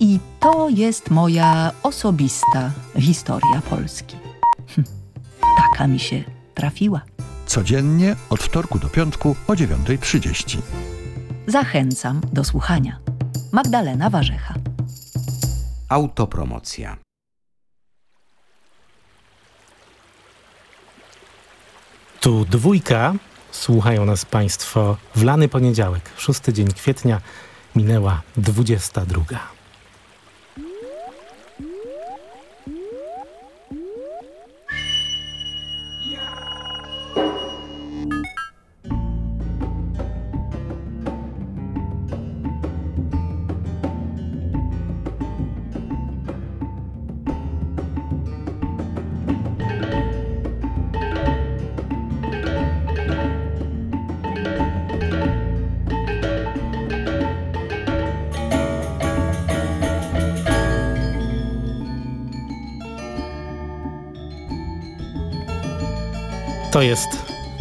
I to jest moja osobista historia Polski. Hm, taka mi się trafiła. Codziennie od wtorku do piątku o 9.30. Zachęcam do słuchania. Magdalena Warzecha. Autopromocja. Tu dwójka. Słuchają nas Państwo w lany poniedziałek, szósty dzień kwietnia, minęła 22.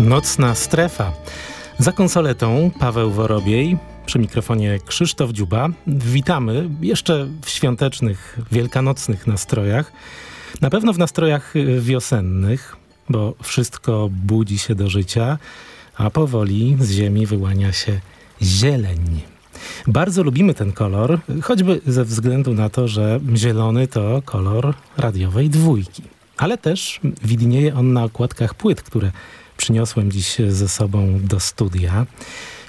Nocna Strefa. Za konsoletą Paweł Worobiej, przy mikrofonie Krzysztof Dziuba. Witamy jeszcze w świątecznych, wielkanocnych nastrojach. Na pewno w nastrojach wiosennych, bo wszystko budzi się do życia, a powoli z ziemi wyłania się zieleń. Bardzo lubimy ten kolor, choćby ze względu na to, że zielony to kolor radiowej dwójki ale też widnieje on na okładkach płyt, które przyniosłem dziś ze sobą do studia.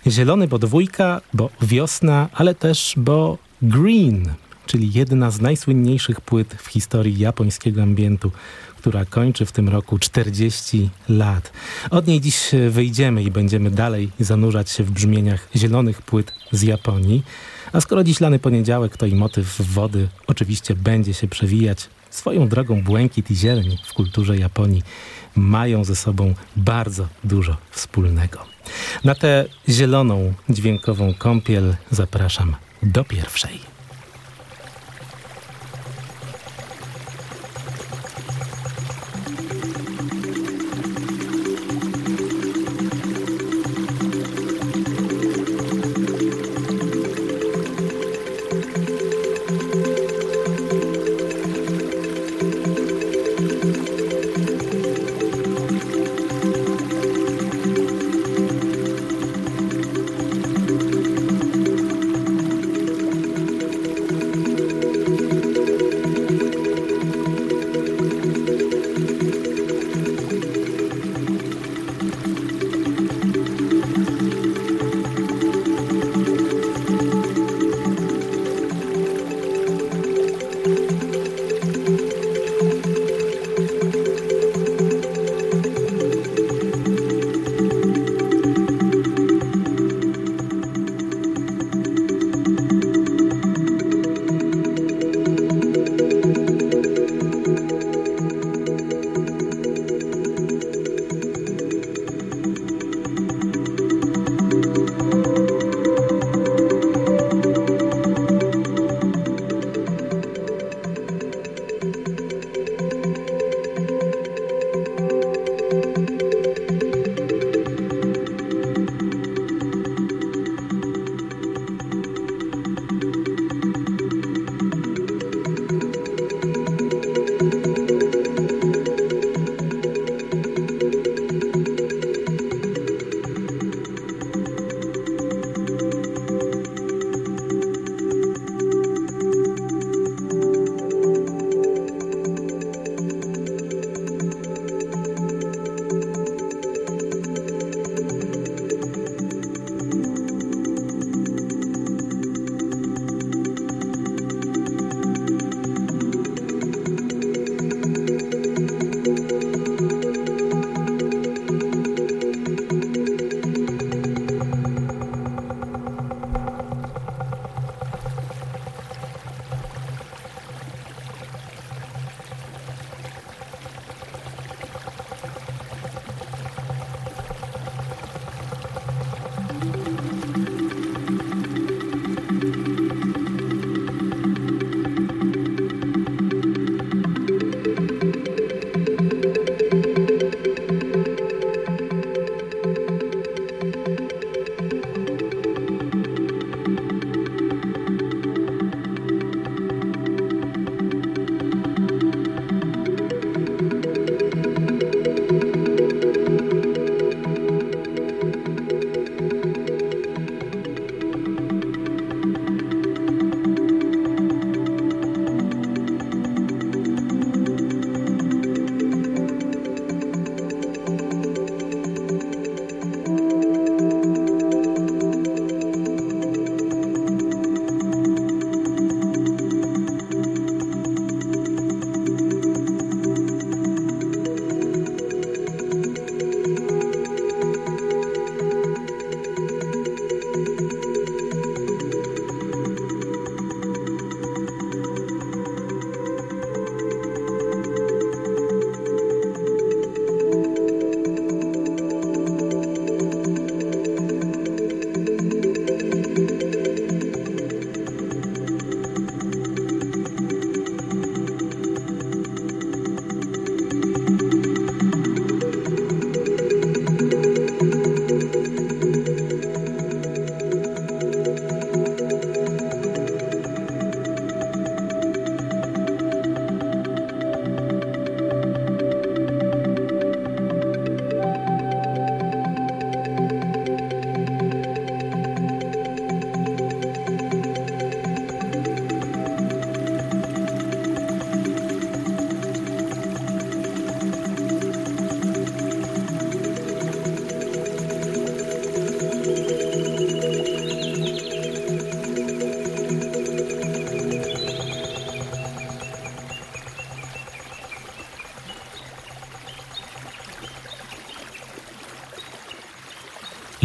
Zielony, bo dwójka, bo wiosna, ale też bo green, czyli jedna z najsłynniejszych płyt w historii japońskiego ambientu, która kończy w tym roku 40 lat. Od niej dziś wyjdziemy i będziemy dalej zanurzać się w brzmieniach zielonych płyt z Japonii. A skoro dziś lany poniedziałek, to i motyw wody oczywiście będzie się przewijać Swoją drogą błękit i zieleń w kulturze Japonii mają ze sobą bardzo dużo wspólnego. Na tę zieloną dźwiękową kąpiel zapraszam do pierwszej.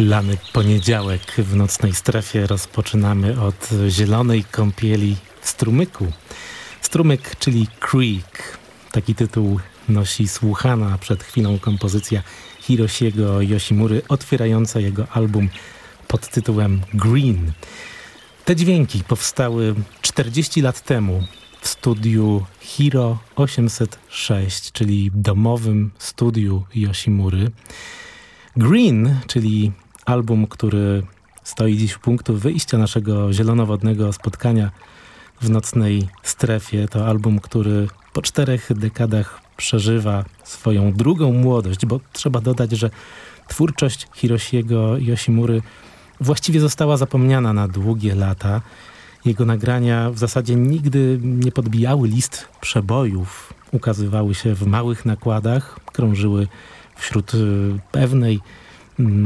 Lany poniedziałek w nocnej strefie rozpoczynamy od zielonej kąpieli strumyku. Strumyk, czyli Creek. Taki tytuł nosi słuchana przed chwilą kompozycja Hiroshiego Yoshimury, otwierająca jego album pod tytułem Green. Te dźwięki powstały 40 lat temu w studiu Hiro 806, czyli domowym studiu Yoshimury. Green, czyli album, który stoi dziś w punktu wyjścia naszego zielonowodnego spotkania w nocnej strefie. To album, który po czterech dekadach przeżywa swoją drugą młodość, bo trzeba dodać, że twórczość Hiroshiego Yoshimury właściwie została zapomniana na długie lata. Jego nagrania w zasadzie nigdy nie podbijały list przebojów. Ukazywały się w małych nakładach, krążyły wśród y, pewnej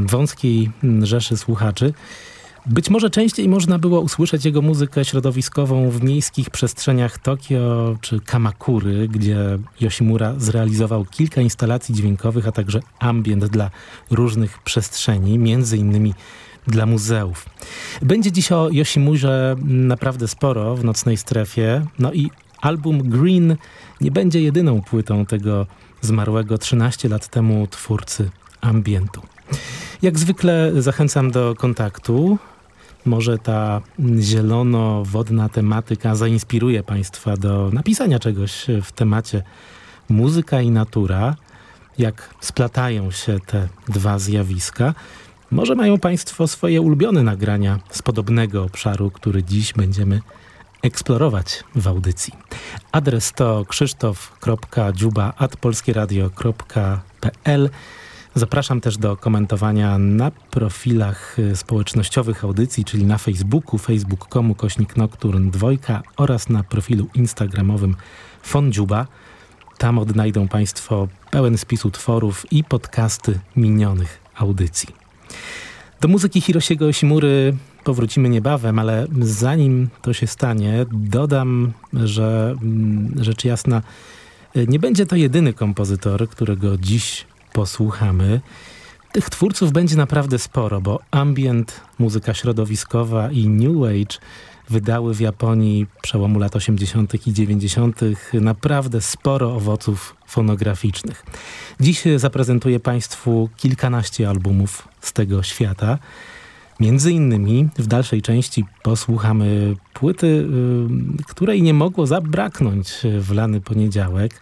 wąskiej mm, rzeszy słuchaczy. Być może częściej można było usłyszeć jego muzykę środowiskową w miejskich przestrzeniach Tokio czy Kamakury, gdzie Yoshimura zrealizował kilka instalacji dźwiękowych, a także ambient dla różnych przestrzeni, między innymi dla muzeów. Będzie dziś o Yoshimurze naprawdę sporo w nocnej strefie. No i album Green nie będzie jedyną płytą tego zmarłego 13 lat temu twórcy ambientu. Jak zwykle zachęcam do kontaktu. Może ta zielono-wodna tematyka zainspiruje Państwa do napisania czegoś w temacie muzyka i natura. Jak splatają się te dwa zjawiska. Może mają Państwo swoje ulubione nagrania z podobnego obszaru, który dziś będziemy eksplorować w audycji. Adres to krzysztof.dziuba.polskieradio.pl Zapraszam też do komentowania na profilach społecznościowych audycji, czyli na Facebooku, facebook.com kośnik nocturn dwojka oraz na profilu instagramowym Fondziuba. Tam odnajdą Państwo pełen spis utworów i podcasty minionych audycji. Do muzyki Hirosiego Oshimury powrócimy niebawem, ale zanim to się stanie, dodam, że mm, rzecz jasna, nie będzie to jedyny kompozytor, którego dziś posłuchamy. Tych twórców będzie naprawdę sporo, bo ambient, muzyka środowiskowa i new age wydały w Japonii przełomu lat 80. i 90. naprawdę sporo owoców fonograficznych. Dziś zaprezentuję Państwu kilkanaście albumów z tego świata. Między innymi w dalszej części posłuchamy płyty, y, której nie mogło zabraknąć w lany poniedziałek.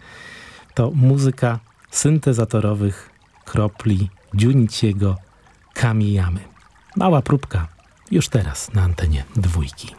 To muzyka syntezatorowych kropli Dziuńciego Kamijamy. Mała próbka już teraz na antenie dwójki.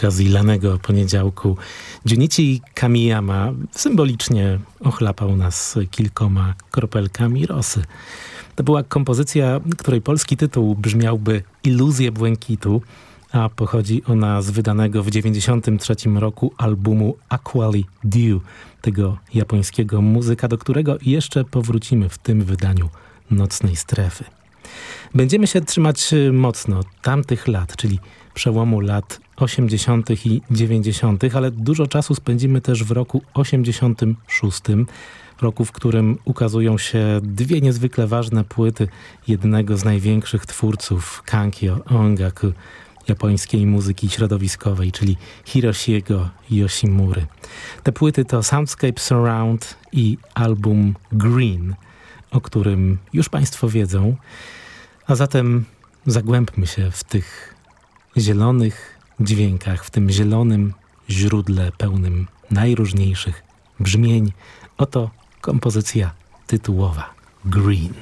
Z okazji lanego poniedziałku. Junichi Kamiyama symbolicznie ochlapał nas kilkoma kropelkami rosy. To była kompozycja, której polski tytuł brzmiałby Iluzje Błękitu, a pochodzi ona z wydanego w 1993 roku albumu Aqually Dew, tego japońskiego muzyka, do którego jeszcze powrócimy w tym wydaniu Nocnej Strefy. Będziemy się trzymać mocno tamtych lat, czyli przełomu lat 80. i 90., ale dużo czasu spędzimy też w roku 86, roku, w którym ukazują się dwie niezwykle ważne płyty jednego z największych twórców Kankyo Ongaku, japońskiej muzyki środowiskowej, czyli Hiroshiego Yoshimury. Te płyty to Soundscape Surround i album Green, o którym już Państwo wiedzą. A zatem zagłębmy się w tych zielonych dźwiękach, w tym zielonym źródle pełnym najróżniejszych brzmień. Oto kompozycja tytułowa Green.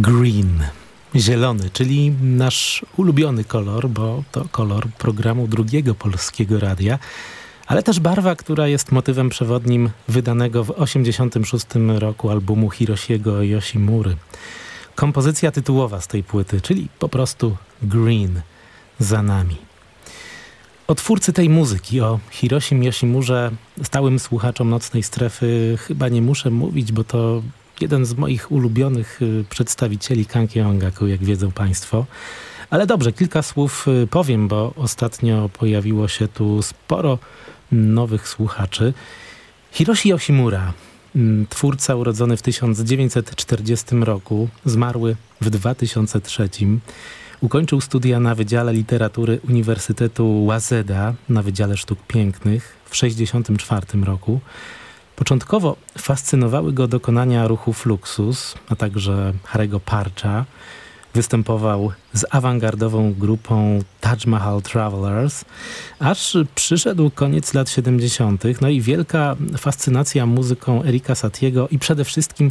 Green. Zielony, czyli nasz ulubiony kolor, bo to kolor programu drugiego polskiego radia, ale też barwa, która jest motywem przewodnim wydanego w 1986 roku albumu Hirosiego Yoshimury. Kompozycja tytułowa z tej płyty, czyli po prostu Green za nami. O twórcy tej muzyki, o Hiroshim Yoshimurze, stałym słuchaczom Nocnej Strefy chyba nie muszę mówić, bo to jeden z moich ulubionych y, przedstawicieli Kanki Ongaku, jak wiedzą Państwo. Ale dobrze, kilka słów y, powiem, bo ostatnio pojawiło się tu sporo nowych słuchaczy. Hiroshi Yoshimura, mm, twórca urodzony w 1940 roku, zmarły w 2003. Ukończył studia na Wydziale Literatury Uniwersytetu Waseda na Wydziale Sztuk Pięknych w 1964 roku. Początkowo fascynowały go dokonania ruchu Fluxus, a także Harego Parcha. Występował z awangardową grupą Taj Mahal Travelers, aż przyszedł koniec lat 70., no i wielka fascynacja muzyką Erika Satiego i przede wszystkim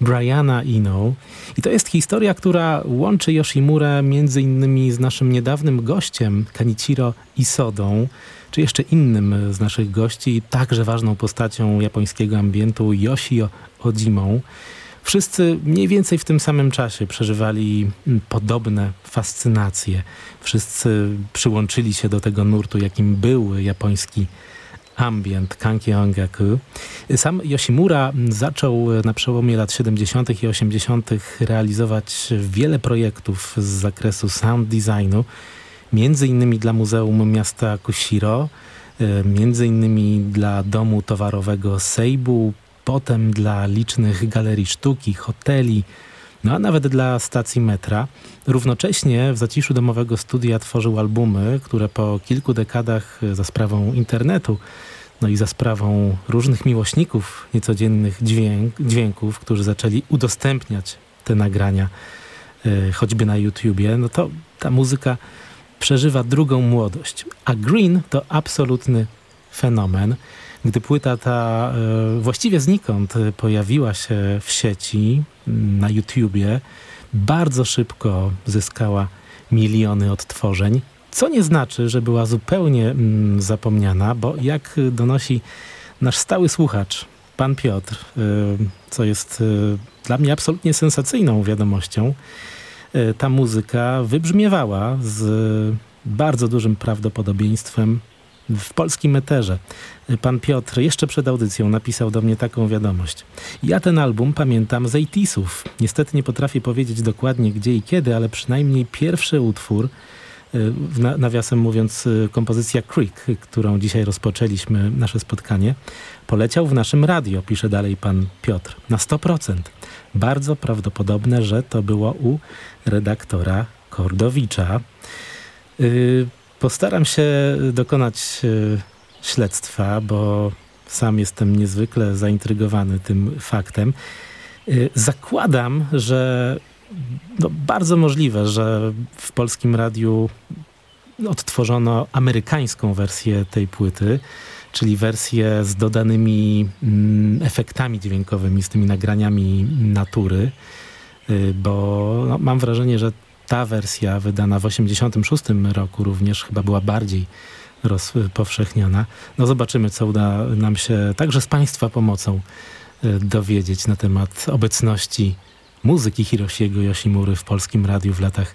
Briana Eno. I to jest historia, która łączy Yoshimurę między innymi z naszym niedawnym gościem Kanichiro Isodą, czy jeszcze innym z naszych gości, także ważną postacią japońskiego ambientu Yoshio Ojimą. Wszyscy mniej więcej w tym samym czasie przeżywali podobne fascynacje. Wszyscy przyłączyli się do tego nurtu, jakim był japoński ambient Kanki Ongaku. Sam Yoshimura zaczął na przełomie lat 70. i 80. realizować wiele projektów z zakresu sound designu, między innymi dla Muzeum Miasta Kushiro, e, między innymi dla domu towarowego Seibu, potem dla licznych galerii sztuki, hoteli, no a nawet dla stacji metra. Równocześnie w zaciszu domowego studia tworzył albumy, które po kilku dekadach za sprawą internetu no i za sprawą różnych miłośników niecodziennych dźwięk, dźwięków, którzy zaczęli udostępniać te nagrania y, choćby na YouTubie, no to ta muzyka przeżywa drugą młodość. A Green to absolutny fenomen. Gdy płyta ta y, właściwie znikąd pojawiła się w sieci mm, na YouTubie, bardzo szybko zyskała miliony odtworzeń, co nie znaczy, że była zupełnie mm, zapomniana, bo jak donosi nasz stały słuchacz, pan Piotr, y, co jest dla mnie absolutnie sensacyjną wiadomością, ta muzyka wybrzmiewała z bardzo dużym prawdopodobieństwem w polskim eterze. Pan Piotr jeszcze przed audycją napisał do mnie taką wiadomość. Ja ten album pamiętam z 80 Niestety nie potrafię powiedzieć dokładnie gdzie i kiedy, ale przynajmniej pierwszy utwór, nawiasem mówiąc kompozycja Creek, którą dzisiaj rozpoczęliśmy nasze spotkanie, poleciał w naszym radio, pisze dalej pan Piotr, na 100%. Bardzo prawdopodobne, że to było u redaktora Kordowicza. Y, Postaram się dokonać e, śledztwa, bo sam jestem niezwykle zaintrygowany tym faktem. E, zakładam, że no, bardzo możliwe, że w polskim radiu odtworzono amerykańską wersję tej płyty, czyli wersję z dodanymi mm, efektami dźwiękowymi, z tymi nagraniami natury, bo no, mam wrażenie, że ta wersja wydana w 1986 roku również chyba była bardziej rozpowszechniona. No zobaczymy, co uda nam się także z Państwa pomocą e, dowiedzieć na temat obecności muzyki Hiroshiego Yoshimury w polskim radiu w latach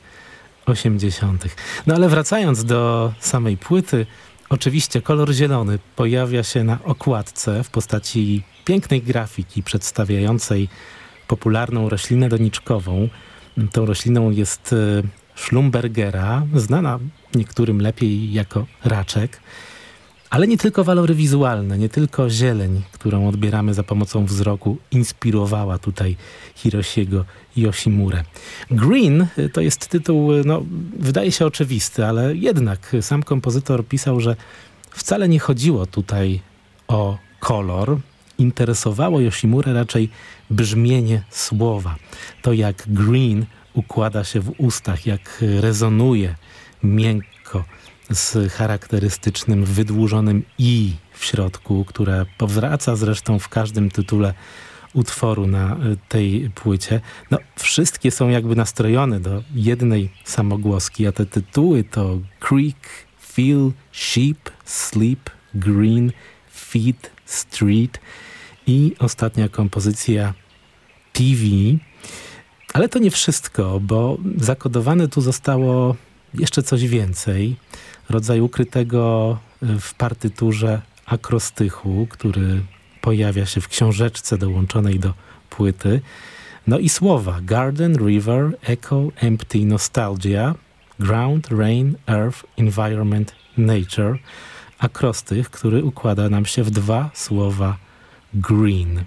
80. No ale wracając do samej płyty, oczywiście kolor zielony pojawia się na okładce w postaci pięknej grafiki przedstawiającej popularną roślinę doniczkową, Tą rośliną jest e, Schlumbergera, znana niektórym lepiej jako raczek, ale nie tylko walory wizualne, nie tylko zieleń, którą odbieramy za pomocą wzroku, inspirowała tutaj Hiroshiego Yoshimurę. Green e, to jest tytuł, e, no, wydaje się oczywisty, ale jednak sam kompozytor pisał, że wcale nie chodziło tutaj o kolor. Interesowało Yoshimurę raczej brzmienie słowa. To jak green układa się w ustach, jak rezonuje miękko z charakterystycznym wydłużonym i w środku, które powraca zresztą w każdym tytule utworu na y, tej płycie. No, wszystkie są jakby nastrojone do jednej samogłoski, a te tytuły to Creek, Feel, Sheep, Sleep, Green, Feet, Street i ostatnia kompozycja TV. Ale to nie wszystko, bo zakodowane tu zostało jeszcze coś więcej. Rodzaj ukrytego y, w partyturze akrostychu, który pojawia się w książeczce dołączonej do płyty. No i słowa Garden, River, Echo, Empty, Nostalgia, Ground, Rain, Earth, Environment, Nature. Akrostych, który układa nam się w dwa słowa green.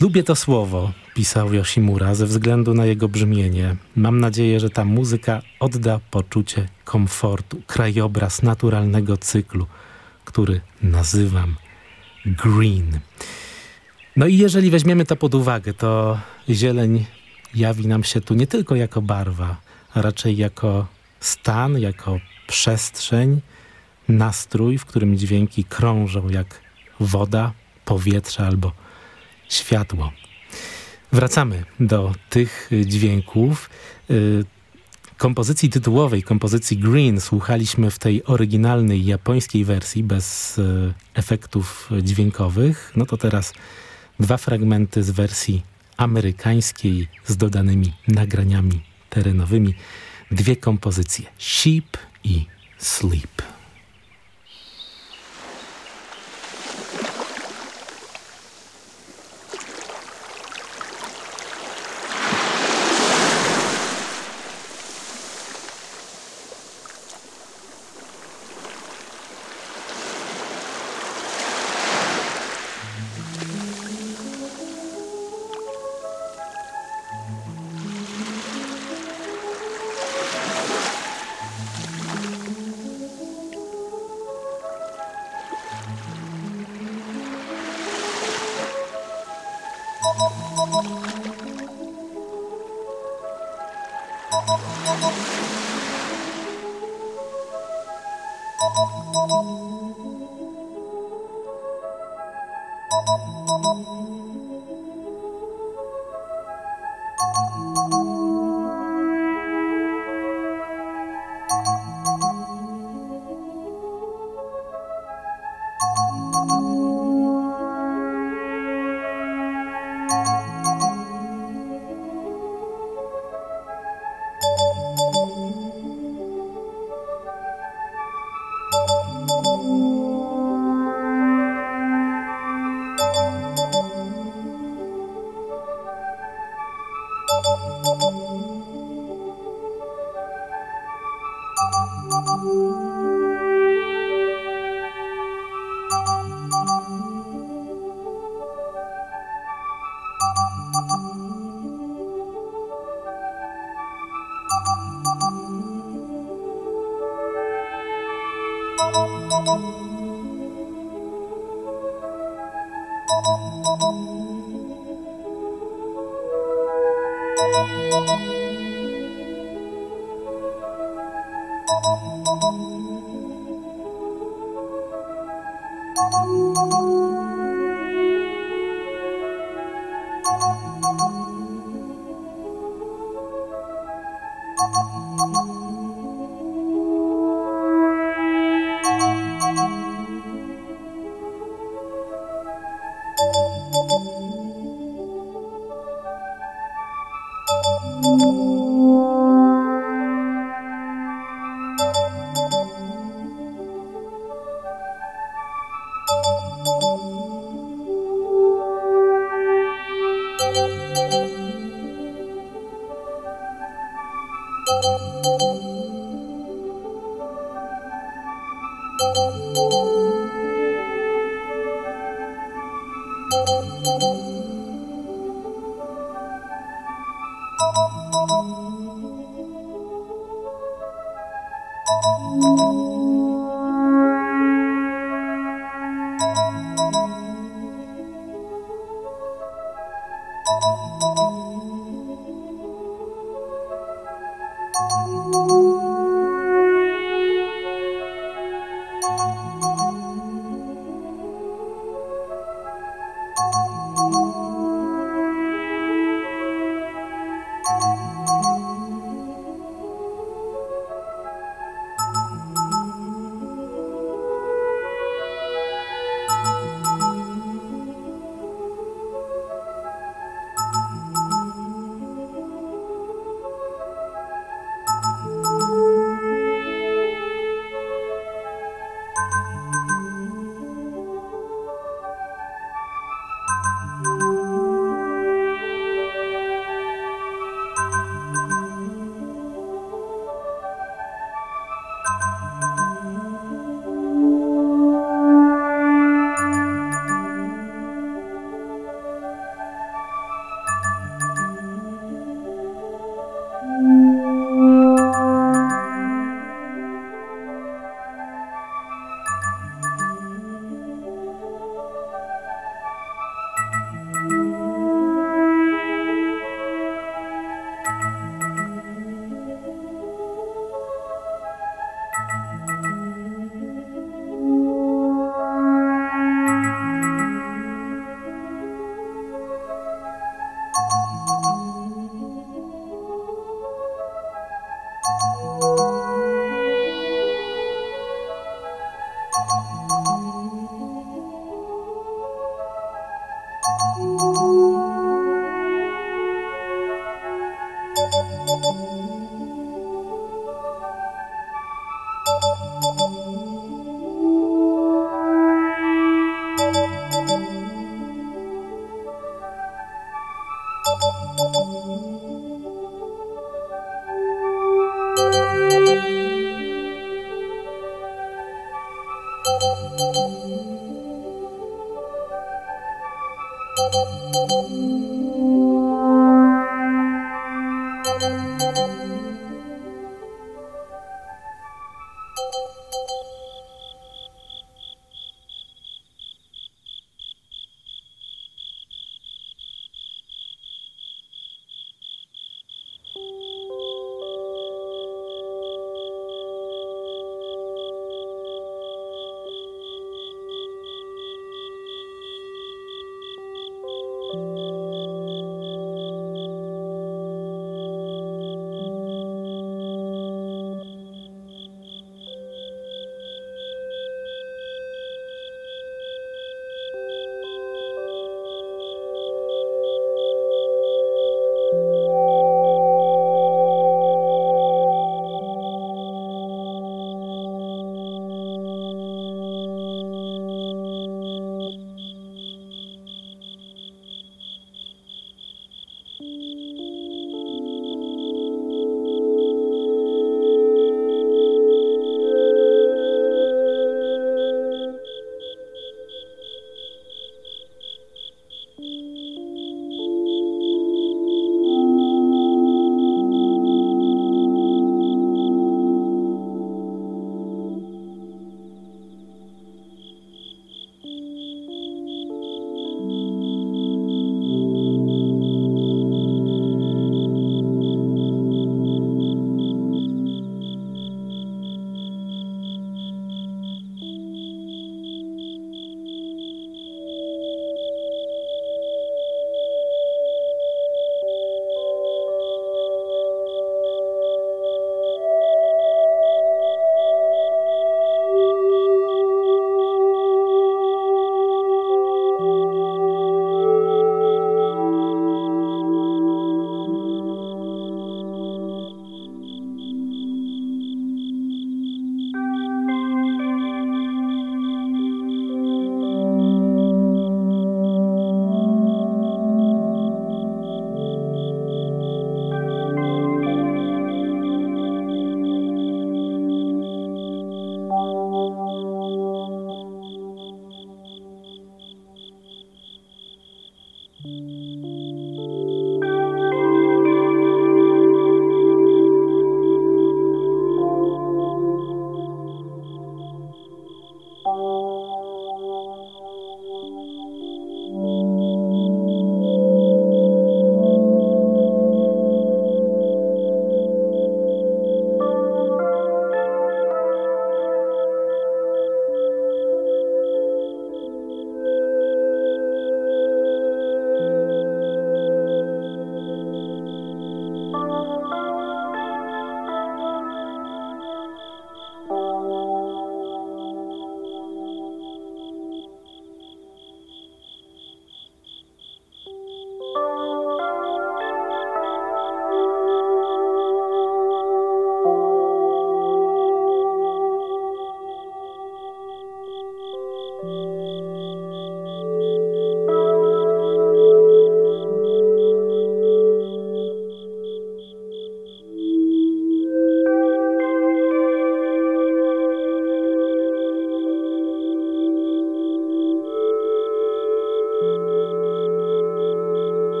Lubię to słowo, pisał Yoshimura, ze względu na jego brzmienie. Mam nadzieję, że ta muzyka odda poczucie komfortu, krajobraz naturalnego cyklu, który nazywam green. No i jeżeli weźmiemy to pod uwagę, to zieleń jawi nam się tu nie tylko jako barwa, a raczej jako stan, jako przestrzeń, nastrój, w którym dźwięki krążą jak woda, powietrze albo światło. Wracamy do tych dźwięków. Y, kompozycji tytułowej, kompozycji Green słuchaliśmy w tej oryginalnej japońskiej wersji bez y, efektów dźwiękowych. No to teraz dwa fragmenty z wersji amerykańskiej z dodanymi nagraniami terenowymi. Dwie kompozycje Sheep i Sleep.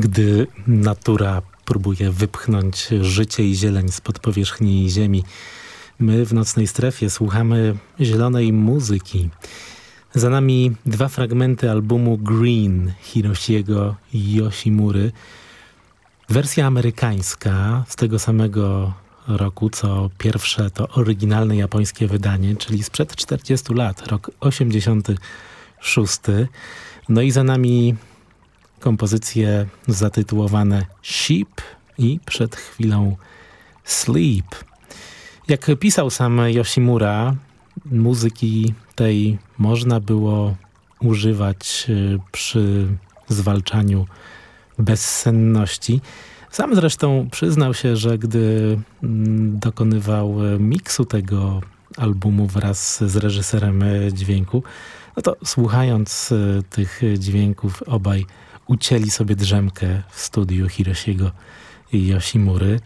Gdy natura próbuje wypchnąć życie i zieleń spod powierzchni ziemi. My w Nocnej Strefie słuchamy zielonej muzyki. Za nami dwa fragmenty albumu Green Hiroshiego Yoshimury. Wersja amerykańska z tego samego roku, co pierwsze to oryginalne japońskie wydanie, czyli sprzed 40 lat, rok 86. No i za nami kompozycje zatytułowane Sheep i przed chwilą Sleep. Jak pisał sam Yoshimura, muzyki tej można było używać y, przy zwalczaniu bezsenności. Sam zresztą przyznał się, że gdy mm, dokonywał e, miksu tego albumu wraz z reżyserem e, dźwięku, no to słuchając tych dźwięków obaj ucięli sobie drzemkę w studiu Hiroshiego Yoshimury.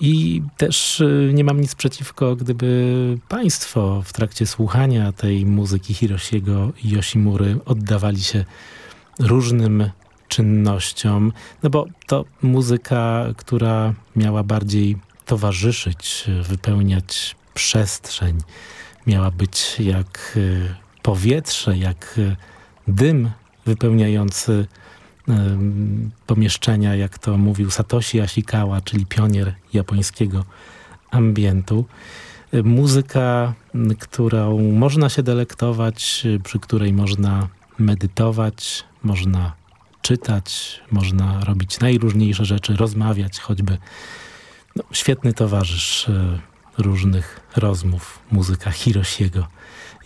I też nie mam nic przeciwko, gdyby państwo w trakcie słuchania tej muzyki Hiroshiego Yoshimury oddawali się różnym czynnościom, no bo to muzyka, która miała bardziej towarzyszyć, wypełniać przestrzeń, miała być jak e, powietrze, jak e, dym wypełniający pomieszczenia, jak to mówił Satoshi Ashikawa, czyli pionier japońskiego ambientu. Muzyka, którą można się delektować, przy której można medytować, można czytać, można robić najróżniejsze rzeczy, rozmawiać choćby. No, świetny towarzysz e, różnych rozmów, muzyka Hiroshiego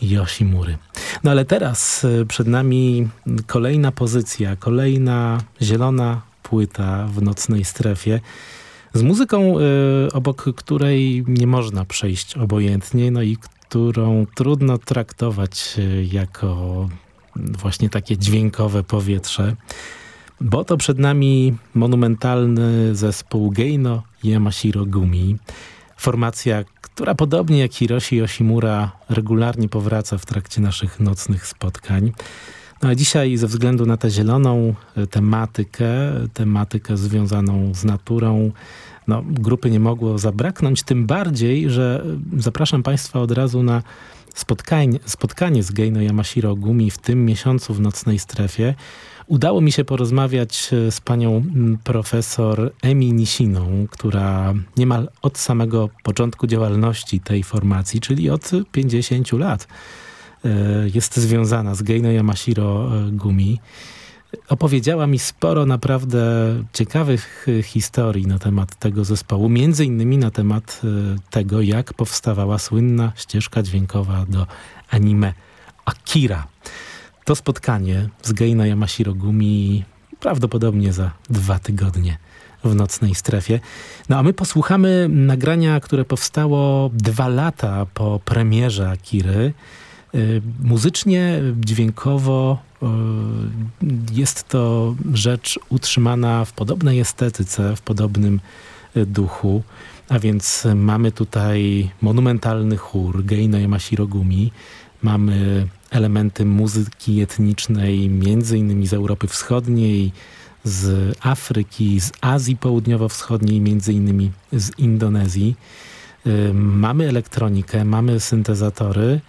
Yoshimury. No ale teraz e, przed nami kolejna pozycja, kolejna zielona płyta w nocnej strefie z muzyką, y, obok której nie można przejść obojętnie, no i którą trudno traktować y, jako właśnie takie dźwiękowe powietrze, bo to przed nami monumentalny zespół Geino Yamashiro Gumi. Formacja, która podobnie jak Hiroshi Yoshimura regularnie powraca w trakcie naszych nocnych spotkań. No a dzisiaj ze względu na tę zieloną e, tematykę, tematykę związaną z naturą, no, grupy nie mogło zabraknąć, tym bardziej, że zapraszam Państwa od razu na spotkanie, spotkanie z Geino Yamashiro Gumi w tym miesiącu w Nocnej Strefie. Udało mi się porozmawiać e, z panią profesor Emi Nishiną, która niemal od samego początku działalności tej formacji, czyli od 50 lat, e, jest związana z Geino Yamashiro e, Gumi opowiedziała mi sporo naprawdę ciekawych historii na temat tego zespołu, między innymi na temat tego, jak powstawała słynna ścieżka dźwiękowa do anime Akira. To spotkanie z Geina Yamashiro Gumi prawdopodobnie za dwa tygodnie w nocnej strefie. No a my posłuchamy nagrania, które powstało dwa lata po premierze Akiry. Y, muzycznie, dźwiękowo y, jest to rzecz utrzymana w podobnej estetyce, w podobnym y, duchu. A więc mamy tutaj monumentalny chór Geino Yamashiro Gumi, mamy elementy muzyki etnicznej, między innymi z Europy Wschodniej, z Afryki, z Azji Południowo-Wschodniej, między innymi z Indonezji. Mamy elektronikę, mamy syntezatory,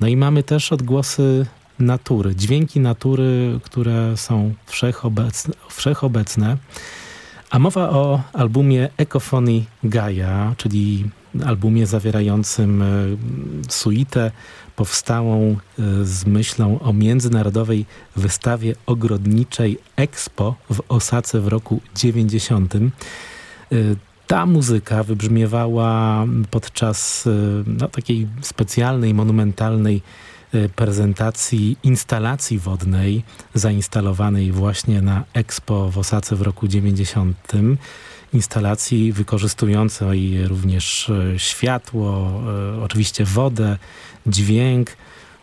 no i mamy też odgłosy natury, dźwięki natury, które są wszechobecne. wszechobecne. A mowa o albumie Ecophony Gaia, czyli albumie zawierającym e, suitę powstałą e, z myślą o międzynarodowej wystawie ogrodniczej Expo w Osace w roku 90. Ta muzyka wybrzmiewała podczas e, no, takiej specjalnej, monumentalnej e, prezentacji instalacji wodnej zainstalowanej właśnie na Expo w Osace w roku 90. Instalacji wykorzystującej również e, światło, oczywiście wodę, dźwięk,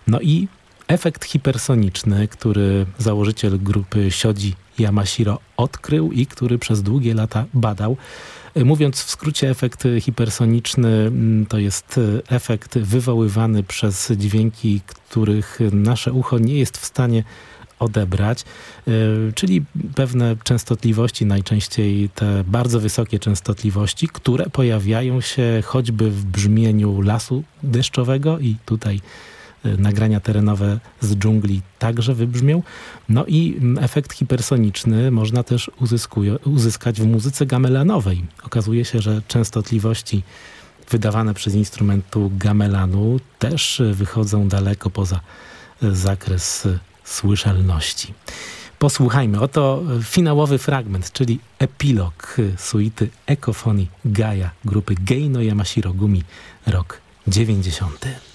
no i efekt hipersoniczny, który założyciel grupy Siodzi Yamashiro odkrył i który przez długie lata badał. Mówiąc w skrócie, efekt hipersoniczny mm, to jest efekt wywoływany przez dźwięki, których nasze ucho nie jest w stanie odebrać, czyli pewne częstotliwości, najczęściej te bardzo wysokie częstotliwości, które pojawiają się choćby w brzmieniu lasu deszczowego i tutaj nagrania terenowe z dżungli także wybrzmią. No i efekt hipersoniczny można też uzyskać w muzyce gamelanowej. Okazuje się, że częstotliwości wydawane przez instrumentu gamelanu też wychodzą daleko poza zakres słyszalności. Posłuchajmy, oto finałowy fragment, czyli epilog suity Ekofonii Gaia grupy Geino Yamashiro Gumi, rok 90.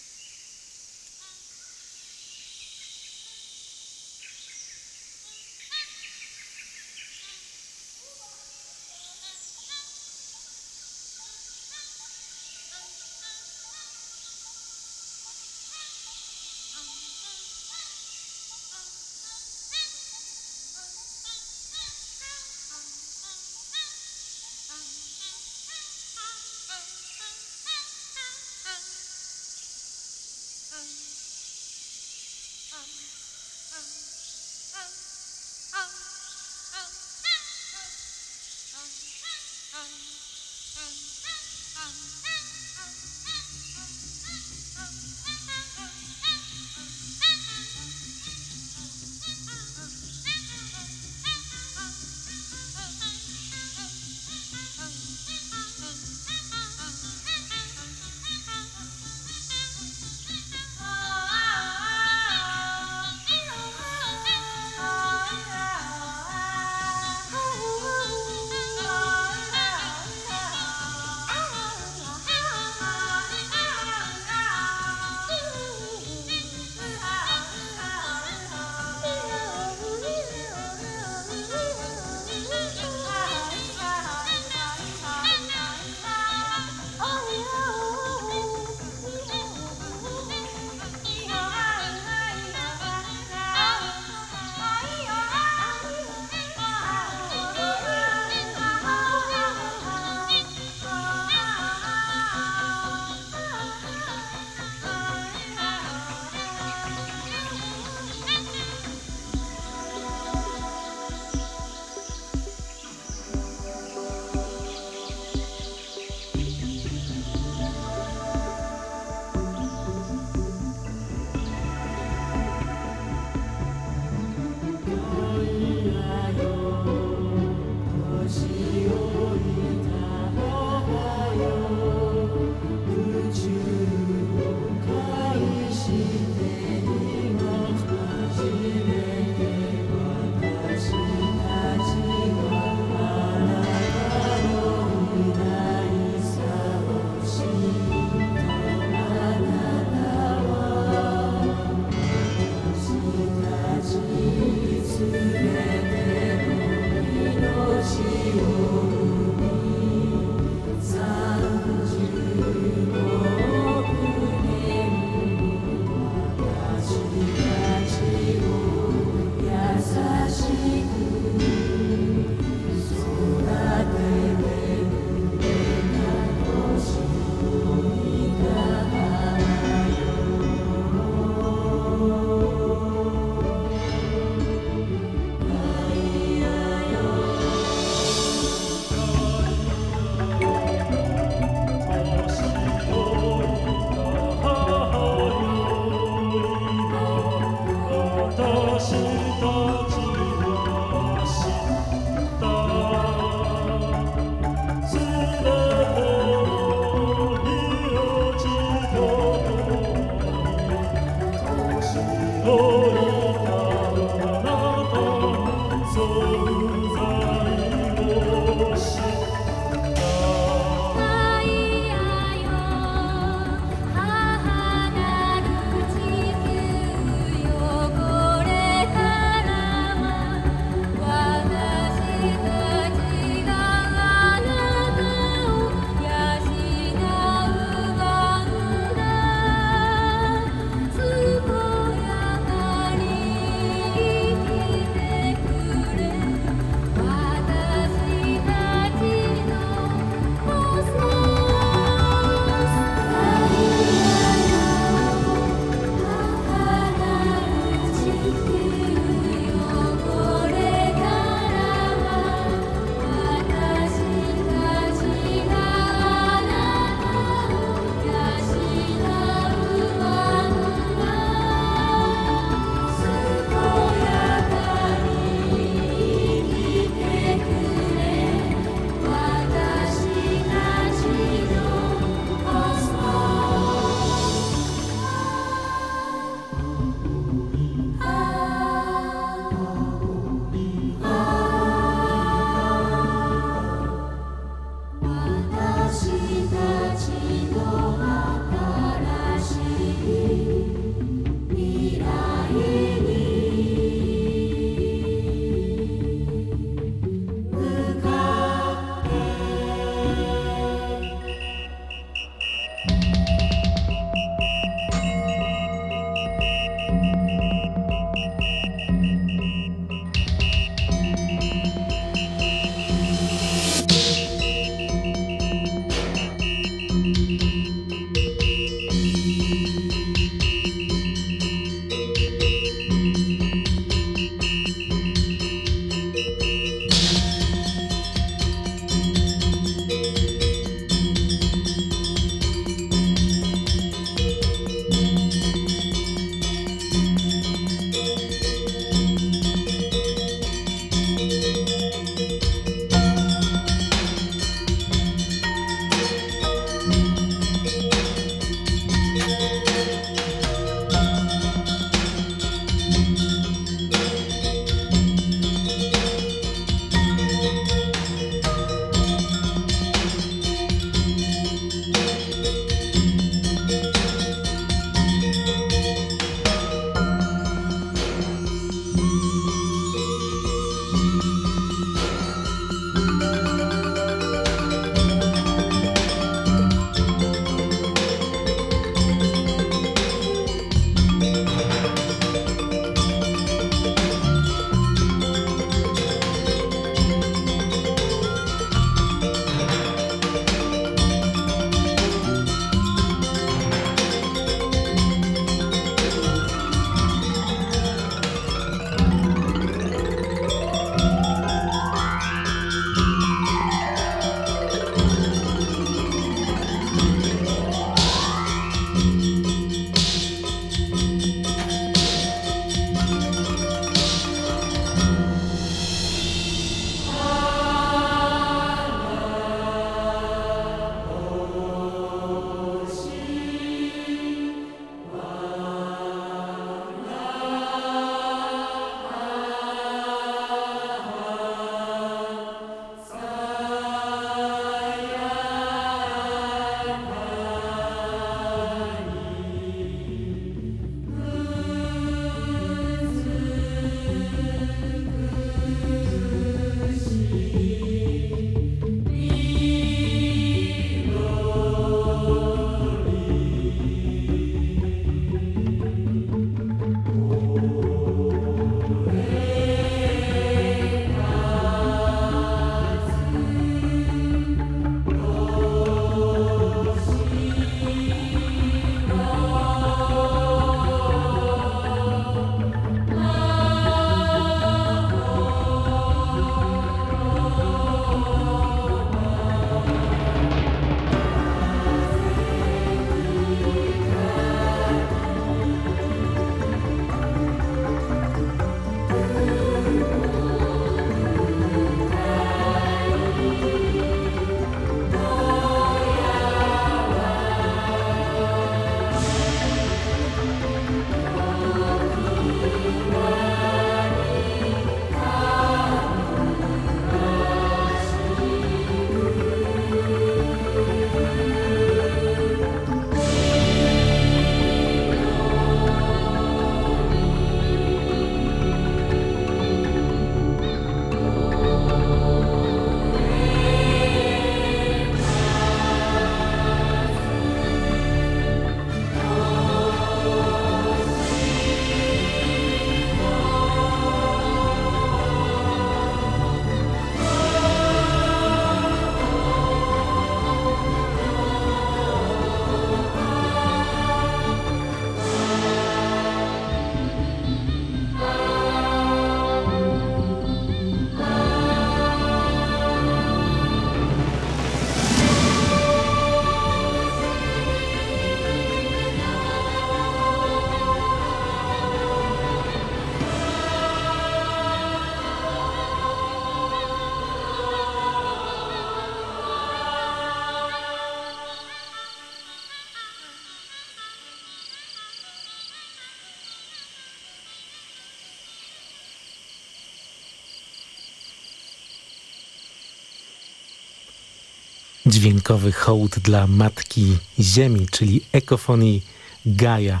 dźwiękowy hołd dla Matki Ziemi, czyli Ekofonii Gaia.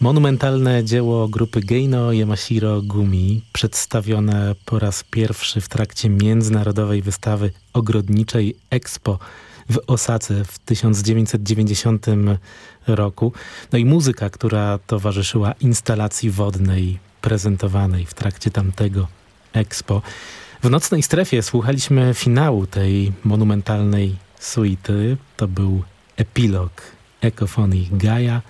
Monumentalne dzieło grupy Geino Yamashiro Gumi, przedstawione po raz pierwszy w trakcie międzynarodowej wystawy ogrodniczej Expo w Osace w 1990 roku. No i muzyka, która towarzyszyła instalacji wodnej prezentowanej w trakcie tamtego Expo. W nocnej strefie słuchaliśmy finału tej monumentalnej suity. To był epilog Ekofonii Gaia,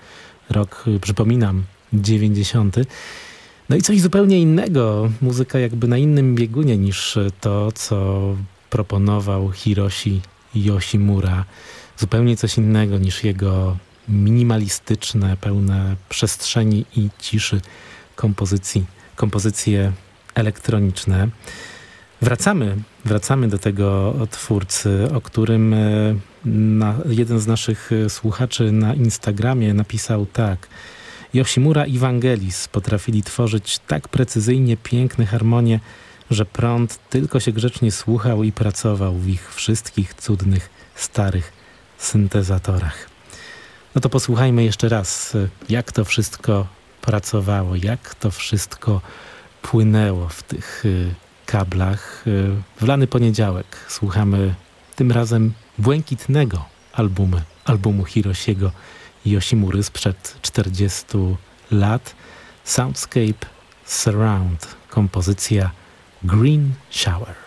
rok, przypominam, 90. No i coś zupełnie innego, muzyka jakby na innym biegunie niż to, co proponował Hiroshi Yoshimura. Zupełnie coś innego niż jego minimalistyczne, pełne przestrzeni i ciszy kompozycji, kompozycje elektroniczne. Wracamy, wracamy do tego twórcy, o którym e, na, jeden z naszych słuchaczy na Instagramie napisał tak. Yoshimura i Vangelis potrafili tworzyć tak precyzyjnie piękne harmonie, że prąd tylko się grzecznie słuchał i pracował w ich wszystkich cudnych, starych syntezatorach. No to posłuchajmy jeszcze raz, jak to wszystko pracowało, jak to wszystko płynęło w tych kablach. Y, w lany poniedziałek słuchamy tym razem błękitnego albumu, albumu Hirosiego Yoshimury sprzed 40 lat. Soundscape Surround, kompozycja Green Shower.